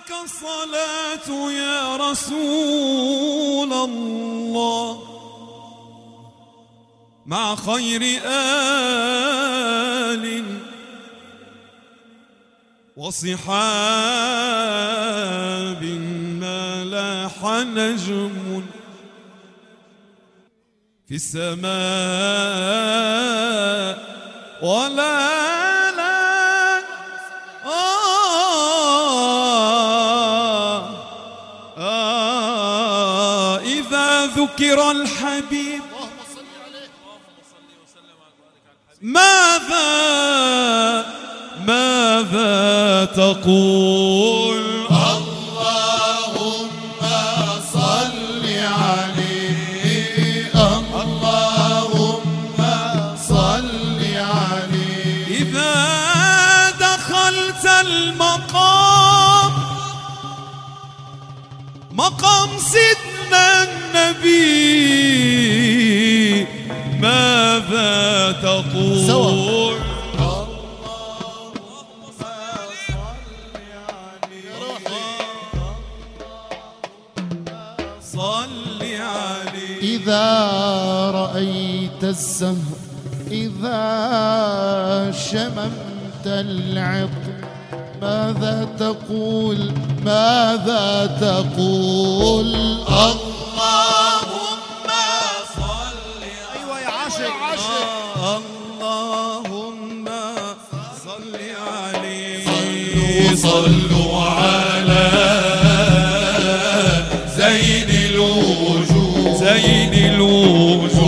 عليك الصلاة يا رسول الله. مع خير آل وصحاب ما لاح نجم في السماء ولا ذكر الحبيب. ماذا ماذا تقول؟ اللهم صل عليه. اللهم صل عليه. إذا دخلت المقام مقام سيدنا النبي ماذا تقول؟ سوا. عليه إذا رأيت الزهر إذا شممت العطر ماذا تقول؟ ماذا تقول؟ اللهم صلوا على زين الوجود. زين الوجود.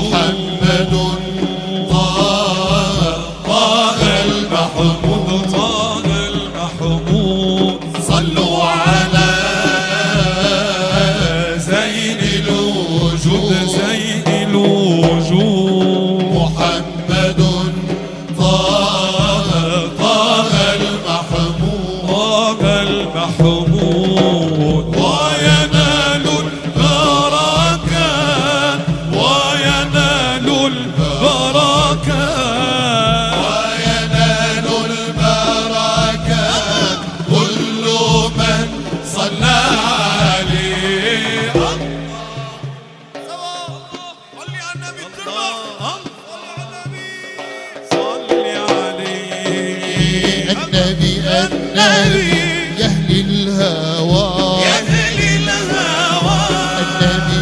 النبي يهلي الهوى. يهلي الهوى. النبي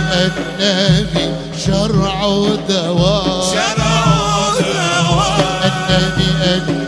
النبي شرع دواء. شرع دواء. النبي النبي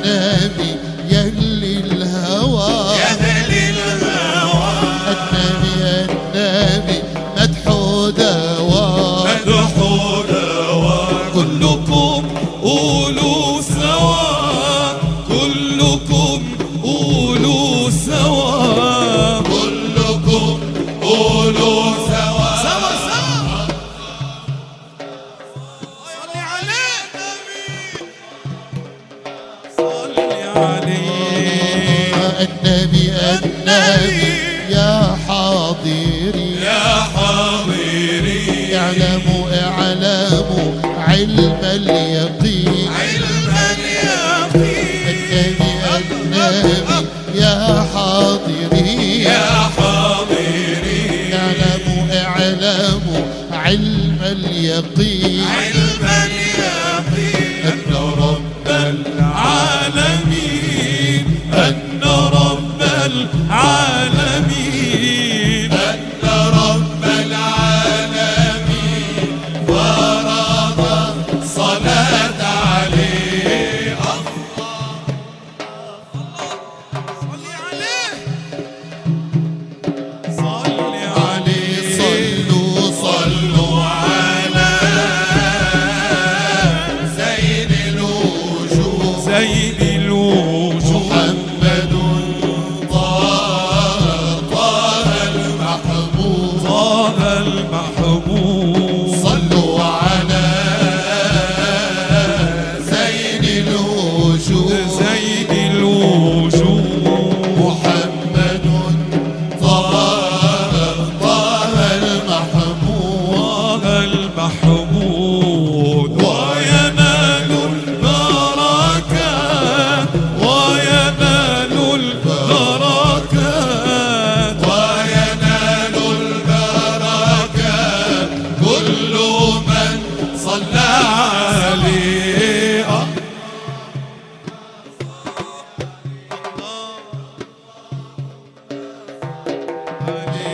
النبي النبي يا حاضري. يا حاضري. اعلموا اعلموا علم اليقين. علم اليقين. النبي النبي يا حاضري. يا حاضري. اعلموا اعلموا علم اليقين. علم اليقين my heart. عليه